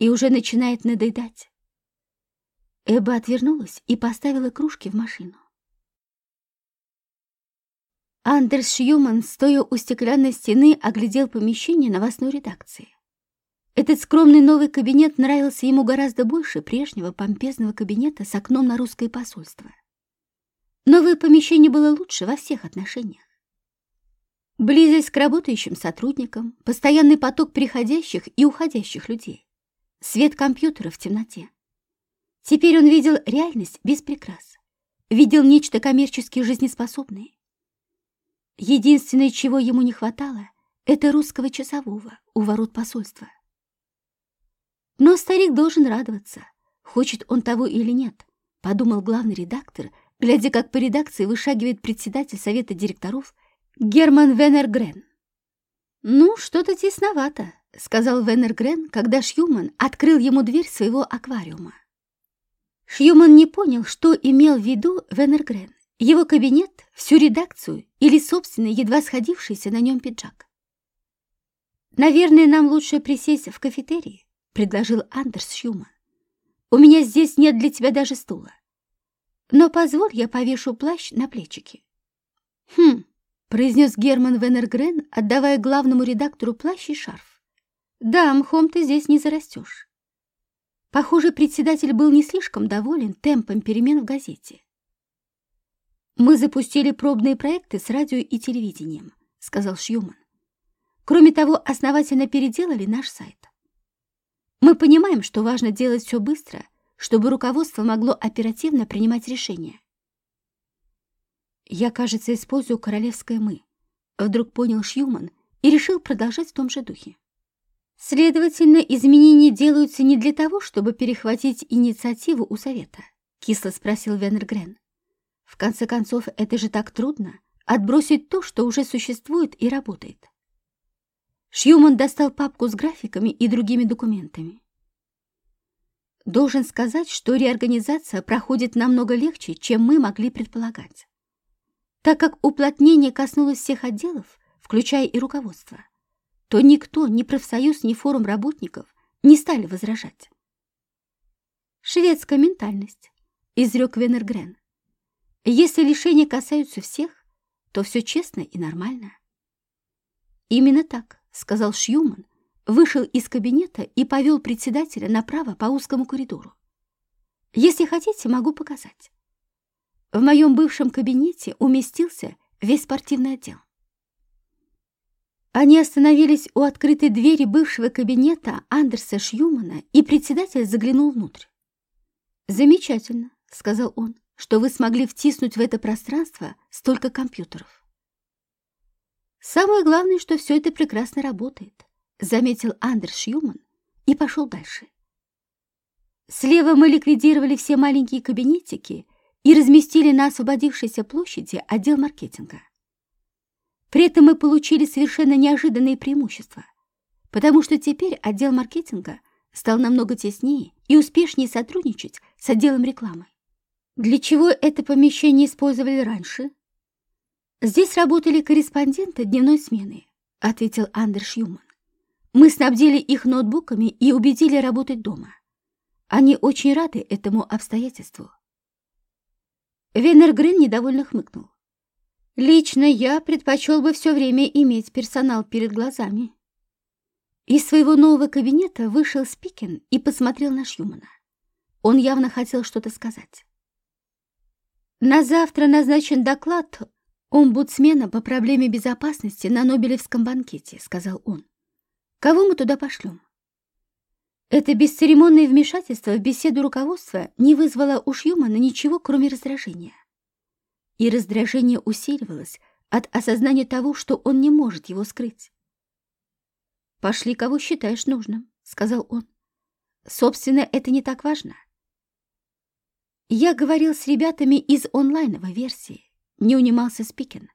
и уже начинает надоедать. Эба отвернулась и поставила кружки в машину. Андерс Шьюман, стоя у стеклянной стены, оглядел помещение новостной редакции. Этот скромный новый кабинет нравился ему гораздо больше прежнего помпезного кабинета с окном на русское посольство. Новое помещение было лучше во всех отношениях. Близость к работающим сотрудникам, постоянный поток приходящих и уходящих людей свет компьютера в темноте. Теперь он видел реальность без прикрас, видел нечто коммерчески жизнеспособное. Единственное, чего ему не хватало, это русского часового у ворот посольства. Но старик должен радоваться, хочет он того или нет, подумал главный редактор, глядя, как по редакции вышагивает председатель совета директоров Герман Венергрен. «Ну, что-то тесновато», — сказал Венергрен, когда Шьюман открыл ему дверь своего аквариума. Шьюман не понял, что имел в виду Венергрен. Его кабинет, всю редакцию или собственный, едва сходившийся на нем пиджак. «Наверное, нам лучше присесть в кафетерии», — предложил Андерс Шьюман. «У меня здесь нет для тебя даже стула. Но позволь, я повешу плащ на плечики». «Хм», — произнес Герман Венергрен, отдавая главному редактору плащ и шарф. «Да, мхом ты здесь не зарастешь». Похоже, председатель был не слишком доволен темпом перемен в газете. «Мы запустили пробные проекты с радио и телевидением», — сказал Шьюман. «Кроме того, основательно переделали наш сайт. Мы понимаем, что важно делать все быстро, чтобы руководство могло оперативно принимать решения. Я, кажется, использую королевское «мы», вдруг понял Шьюман и решил продолжать в том же духе. Следовательно, изменения делаются не для того, чтобы перехватить инициативу у совета, кисло спросил Венергрен. В конце концов, это же так трудно отбросить то, что уже существует и работает. Шьюман достал папку с графиками и другими документами. Должен сказать, что реорганизация проходит намного легче, чем мы могли предполагать. Так как уплотнение коснулось всех отделов, включая и руководство, то никто, ни профсоюз, ни форум работников не стали возражать. «Шведская ментальность», — изрек Венергрен. «Если лишения касаются всех, то все честно и нормально». Именно так сказал Шьюман, вышел из кабинета и повел председателя направо по узкому коридору. Если хотите, могу показать. В моем бывшем кабинете уместился весь спортивный отдел. Они остановились у открытой двери бывшего кабинета Андерса Шьюмана, и председатель заглянул внутрь. «Замечательно», — сказал он, — «что вы смогли втиснуть в это пространство столько компьютеров. Самое главное, что все это прекрасно работает, заметил Андерс Шьюман и пошел дальше. Слева мы ликвидировали все маленькие кабинетики и разместили на освободившейся площади отдел маркетинга. При этом мы получили совершенно неожиданные преимущества, потому что теперь отдел маркетинга стал намного теснее и успешнее сотрудничать с отделом рекламы. Для чего это помещение использовали раньше? «Здесь работали корреспонденты дневной смены», — ответил Андерш Юман. «Мы снабдили их ноутбуками и убедили работать дома. Они очень рады этому обстоятельству». Венергрен недовольно хмыкнул. «Лично я предпочел бы все время иметь персонал перед глазами». Из своего нового кабинета вышел Спикин и посмотрел на Шьюмана. Он явно хотел что-то сказать. «На завтра назначен доклад «Омбудсмена по проблеме безопасности на Нобелевском банкете», — сказал он. «Кого мы туда пошлем?» Это бесцеремонное вмешательство в беседу руководства не вызвало у Шьюмана ничего, кроме раздражения. И раздражение усиливалось от осознания того, что он не может его скрыть. «Пошли, кого считаешь нужным», — сказал он. «Собственно, это не так важно». Я говорил с ребятами из онлайновой версии не унимался Спикин.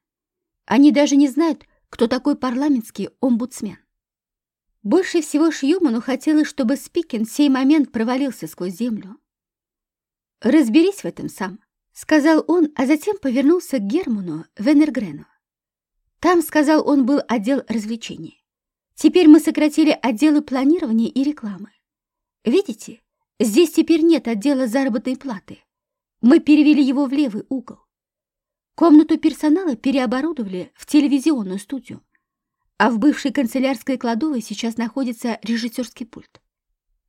Они даже не знают, кто такой парламентский омбудсмен. Больше всего Шьюману хотелось, чтобы Спикин в сей момент провалился сквозь землю. «Разберись в этом сам», — сказал он, а затем повернулся к Герману Венергрену. Там, сказал он, был отдел развлечений. Теперь мы сократили отделы планирования и рекламы. Видите, здесь теперь нет отдела заработной платы. Мы перевели его в левый угол. Комнату персонала переоборудовали в телевизионную студию, а в бывшей канцелярской кладовой сейчас находится режиссерский пульт.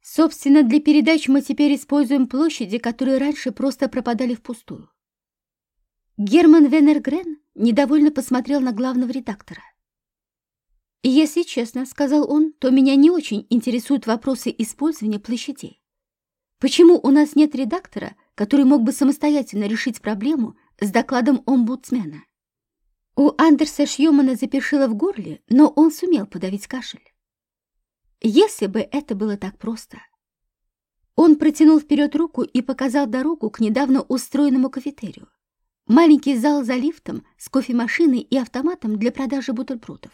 Собственно, для передач мы теперь используем площади, которые раньше просто пропадали впустую. Герман Венергрен недовольно посмотрел на главного редактора. «Если честно, — сказал он, — то меня не очень интересуют вопросы использования площадей. Почему у нас нет редактора, который мог бы самостоятельно решить проблему с докладом омбудсмена. У Андерса Шьюмана запершило в горле, но он сумел подавить кашель. Если бы это было так просто, Он протянул вперед руку и показал дорогу к недавно устроенному кафетерию. Маленький зал за лифтом с кофемашиной и автоматом для продажи бутербродов.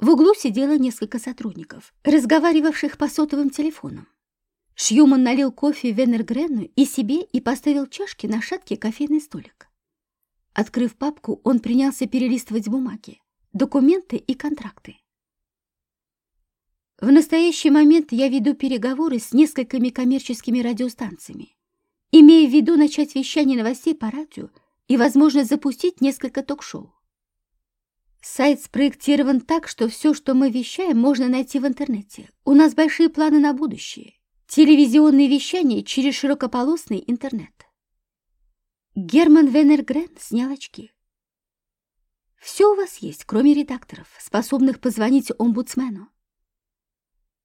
В углу сидело несколько сотрудников, разговаривавших по сотовым телефонам. Шьюман налил кофе Венергрену и себе и поставил чашки на шаткий кофейный столик. Открыв папку, он принялся перелистывать бумаги, документы и контракты. В настоящий момент я веду переговоры с несколькими коммерческими радиостанциями, имея в виду начать вещание новостей по радио и, возможно, запустить несколько ток-шоу. Сайт спроектирован так, что все, что мы вещаем, можно найти в интернете. У нас большие планы на будущее. Телевизионные вещания через широкополосный интернет. Герман Венергрен снял очки. Все у вас есть, кроме редакторов, способных позвонить омбудсмену.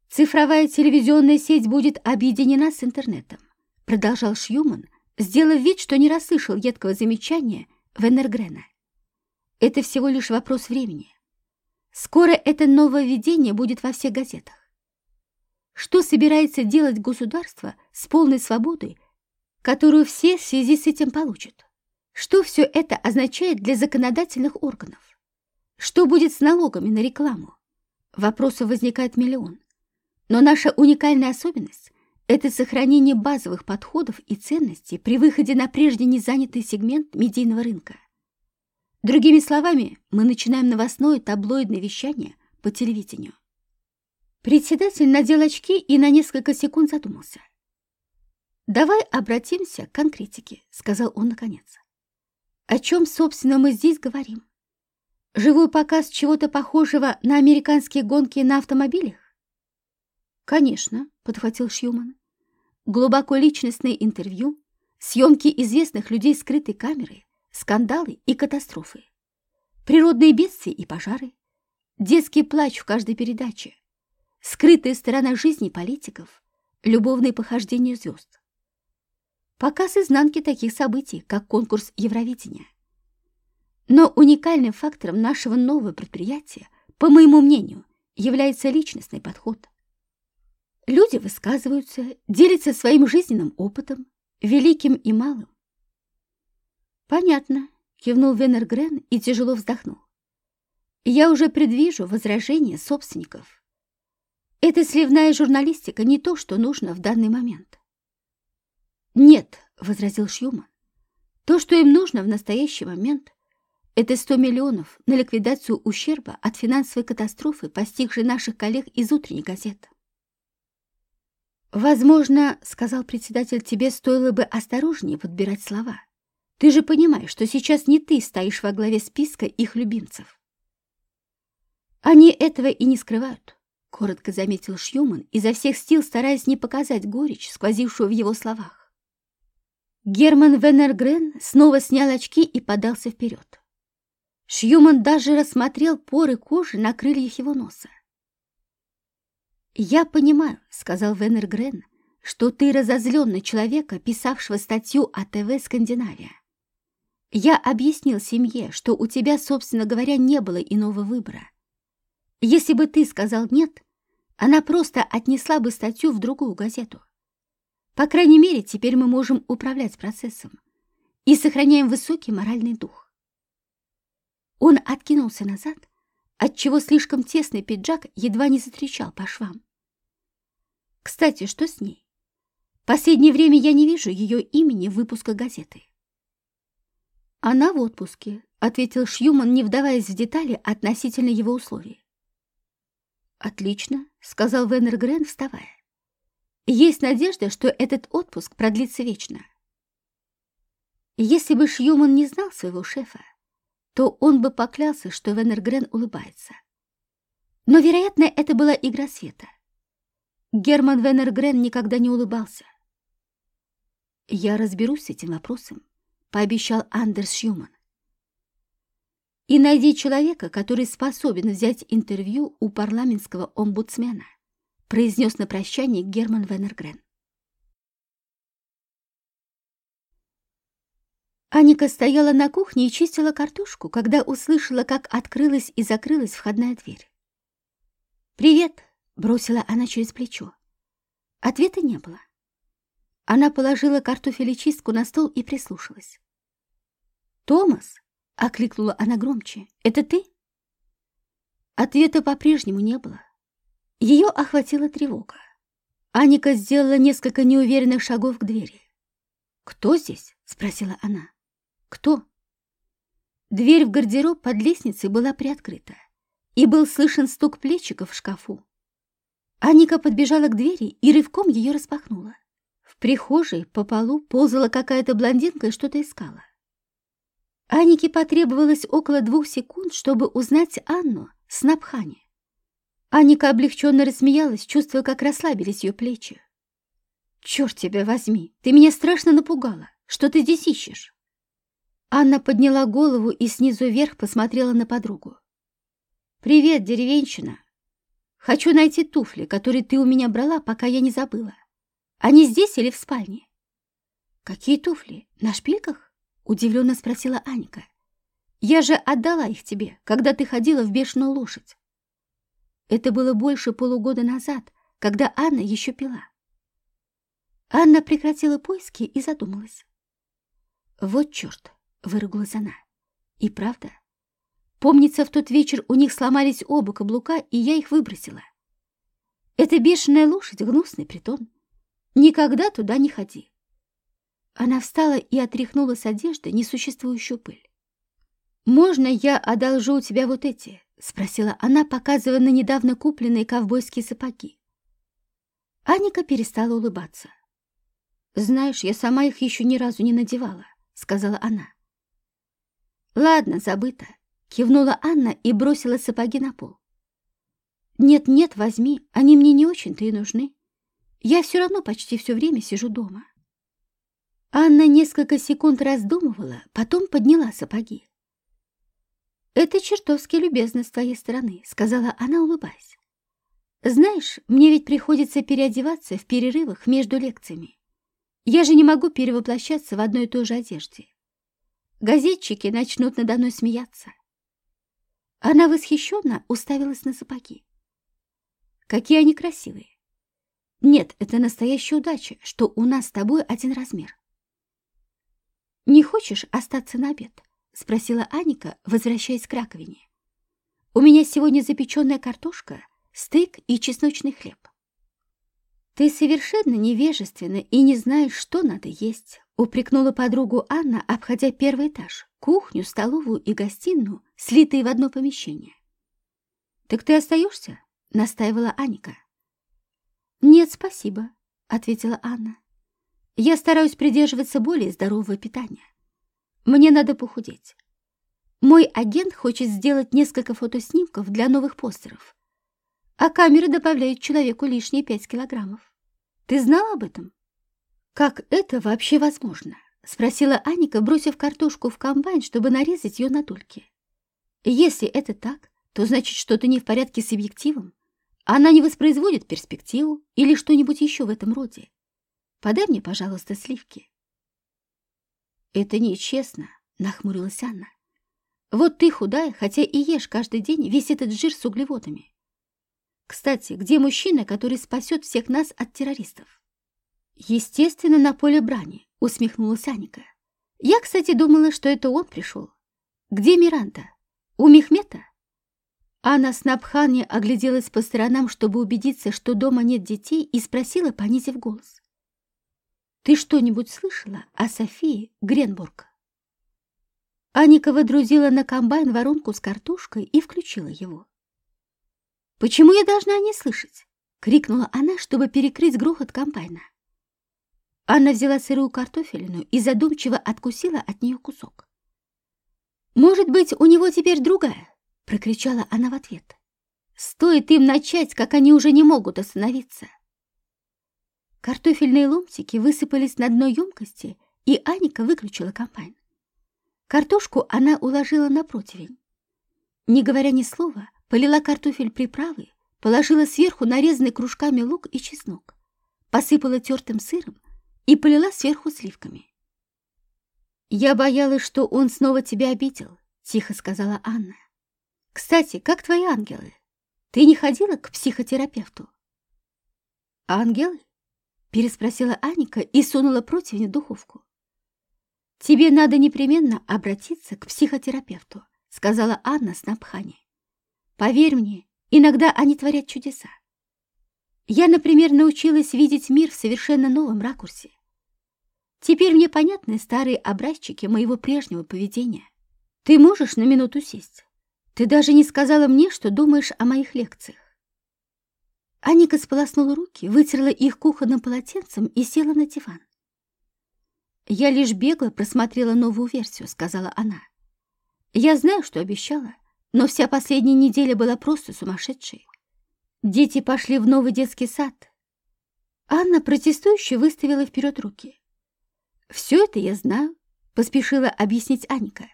Цифровая телевизионная сеть будет объединена с интернетом, продолжал Шьюман, сделав вид, что не расслышал едкого замечания Венергрена. Это всего лишь вопрос времени. Скоро это нововведение будет во всех газетах. Что собирается делать государство с полной свободой, которую все в связи с этим получат? Что все это означает для законодательных органов? Что будет с налогами на рекламу? Вопросов возникает миллион. Но наша уникальная особенность – это сохранение базовых подходов и ценностей при выходе на прежде не занятый сегмент медийного рынка. Другими словами, мы начинаем новостное таблоидное вещание по телевидению. Председатель надел очки и на несколько секунд задумался. «Давай обратимся к конкретике», — сказал он наконец. «О чем, собственно, мы здесь говорим? Живой показ чего-то похожего на американские гонки на автомобилях?» «Конечно», — подхватил Шьюман. «Глубоко личностные интервью, съемки известных людей скрытой камерой, скандалы и катастрофы, природные бедствия и пожары, детский плач в каждой передаче, скрытая сторона жизни политиков, любовные похождения звезд. Показ изнанки таких событий, как конкурс Евровидения. Но уникальным фактором нашего нового предприятия, по моему мнению, является личностный подход. Люди высказываются, делятся своим жизненным опытом, великим и малым, «Понятно», — кивнул Венергрен и тяжело вздохнул. «Я уже предвижу возражения собственников. Эта сливная журналистика не то, что нужно в данный момент». «Нет», — возразил Шьюман, «то, что им нужно в настоящий момент, это 100 миллионов на ликвидацию ущерба от финансовой катастрофы, постигшей наших коллег из утренней газеты». «Возможно, — сказал председатель, — тебе стоило бы осторожнее подбирать слова. Ты же понимаешь, что сейчас не ты стоишь во главе списка их любимцев. Они этого и не скрывают, коротко заметил Шьюман, изо всех сил стараясь не показать горечь, сквозившую в его словах. Герман Венергрен снова снял очки и подался вперед. Шьюман даже рассмотрел поры кожи на крыльях его носа. «Я понимаю», — сказал Венергрен, — «что ты разозлен на человека, писавшего статью о ТВ «Скандинавия». Я объяснил семье, что у тебя, собственно говоря, не было иного выбора. Если бы ты сказал «нет», она просто отнесла бы статью в другую газету. По крайней мере, теперь мы можем управлять процессом и сохраняем высокий моральный дух. Он откинулся назад, отчего слишком тесный пиджак едва не затрещал по швам. Кстати, что с ней? Последнее время я не вижу ее имени в выпусках газеты. «Она в отпуске», — ответил Шьюман, не вдаваясь в детали относительно его условий. «Отлично», — сказал Венер Грен, вставая. «Есть надежда, что этот отпуск продлится вечно». Если бы Шьюман не знал своего шефа, то он бы поклялся, что Венер Грен улыбается. Но, вероятно, это была игра света. Герман Венер Грен никогда не улыбался. «Я разберусь с этим вопросом», пообещал Андерс Шьюман. И найди человека, который способен взять интервью у парламентского омбудсмена, произнес на прощание Герман Венергрен. Аника стояла на кухне и чистила картошку, когда услышала, как открылась и закрылась входная дверь. «Привет!» — бросила она через плечо. Ответа не было. Она положила картофелечистку на стол и прислушалась. «Томас!» — окликнула она громче. «Это ты?» Ответа по-прежнему не было. Ее охватила тревога. Аника сделала несколько неуверенных шагов к двери. «Кто здесь?» — спросила она. «Кто?» Дверь в гардероб под лестницей была приоткрыта, и был слышен стук плечиков в шкафу. Аника подбежала к двери и рывком ее распахнула. В прихожей по полу ползала какая-то блондинка и что-то искала. Анике потребовалось около двух секунд, чтобы узнать Анну с Напхани. Аника облегченно рассмеялась, чувствуя, как расслабились ее плечи. «Черт тебя возьми! Ты меня страшно напугала! Что ты здесь ищешь?» Анна подняла голову и снизу вверх посмотрела на подругу. «Привет, деревенщина! Хочу найти туфли, которые ты у меня брала, пока я не забыла. Они здесь или в спальне?» «Какие туфли? На шпильках?» — удивленно спросила Аника. «Я же отдала их тебе, когда ты ходила в бешеную лошадь». Это было больше полугода назад, когда Анна еще пила. Анна прекратила поиски и задумалась. «Вот черт!» — выругалась она. «И правда? Помнится, в тот вечер у них сломались оба каблука, и я их выбросила. Это бешеная лошадь — гнусный притон. Никогда туда не ходи». Она встала и отряхнула с одежды несуществующую пыль. «Можно я одолжу у тебя вот эти?» — спросила она, показывая на недавно купленные ковбойские сапоги. Аника перестала улыбаться. «Знаешь, я сама их еще ни разу не надевала», — сказала она. «Ладно, забыто», — кивнула Анна и бросила сапоги на пол. «Нет-нет, возьми, они мне не очень-то и нужны. Я все равно почти все время сижу дома». Анна несколько секунд раздумывала, потом подняла сапоги. «Это чертовски любезно с твоей стороны», — сказала она, улыбаясь. «Знаешь, мне ведь приходится переодеваться в перерывах между лекциями. Я же не могу перевоплощаться в одной и той же одежде. Газетчики начнут надо мной смеяться. Она восхищенно уставилась на сапоги. Какие они красивые. Нет, это настоящая удача, что у нас с тобой один размер. Не хочешь остаться на обед? Спросила Аника, возвращаясь к раковине. У меня сегодня запеченная картошка, стейк и чесночный хлеб. «Ты совершенно невежественна и не знаешь, что надо есть», упрекнула подругу Анна, обходя первый этаж, кухню, столовую и гостиную, слитые в одно помещение. «Так ты остаешься?» — настаивала Аника. «Нет, спасибо», — ответила Анна. «Я стараюсь придерживаться более здорового питания. Мне надо похудеть. Мой агент хочет сделать несколько фотоснимков для новых постеров а камера добавляет человеку лишние пять килограммов. Ты знал об этом? Как это вообще возможно? Спросила Аника, бросив картошку в комбайн, чтобы нарезать ее на дольки. Если это так, то значит что-то не в порядке с объективом. Она не воспроизводит перспективу или что-нибудь еще в этом роде. Подай мне, пожалуйста, сливки. Это нечестно, нахмурилась Анна. Вот ты худая, хотя и ешь каждый день весь этот жир с углеводами. Кстати, где мужчина, который спасет всех нас от террористов? Естественно, на поле брани, усмехнулась Аника. Я, кстати, думала, что это он пришел. Где Миранда? У Мехмета? Анна Снабхани огляделась по сторонам, чтобы убедиться, что дома нет детей, и спросила, понизив голос. «Ты что-нибудь слышала о Софии Гренбург?» Аника водрузила на комбайн воронку с картошкой и включила его. «Почему я должна не слышать?» — крикнула она, чтобы перекрыть грохот комбайна. Анна взяла сырую картофелину и задумчиво откусила от нее кусок. «Может быть, у него теперь другая?» — прокричала она в ответ. «Стоит им начать, как они уже не могут остановиться!» Картофельные ломтики высыпались на дно емкости, и Аника выключила комбайн. Картошку она уложила на противень. Не говоря ни слова, полила картофель приправы, положила сверху нарезанный кружками лук и чеснок, посыпала тертым сыром и полила сверху сливками. «Я боялась, что он снова тебя обидел», — тихо сказала Анна. «Кстати, как твои ангелы? Ты не ходила к психотерапевту?» «Ангелы? Переспросила Аника и сунула противень в духовку. «Тебе надо непременно обратиться к психотерапевту», сказала Анна с напхани. «Поверь мне, иногда они творят чудеса. Я, например, научилась видеть мир в совершенно новом ракурсе. Теперь мне понятны старые образчики моего прежнего поведения. Ты можешь на минуту сесть? Ты даже не сказала мне, что думаешь о моих лекциях. Аника сполоснула руки, вытерла их кухонным полотенцем и села на диван. «Я лишь бегло просмотрела новую версию», — сказала она. «Я знаю, что обещала, но вся последняя неделя была просто сумасшедшей. Дети пошли в новый детский сад». Анна протестующе выставила вперед руки. «Все это я знаю», — поспешила объяснить Аника.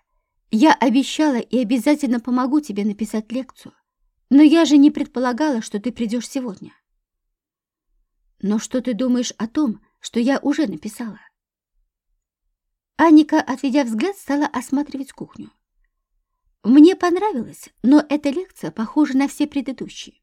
«Я обещала и обязательно помогу тебе написать лекцию. Но я же не предполагала, что ты придешь сегодня. Но что ты думаешь о том, что я уже написала? Аника, отведя взгляд, стала осматривать кухню. Мне понравилось, но эта лекция похожа на все предыдущие.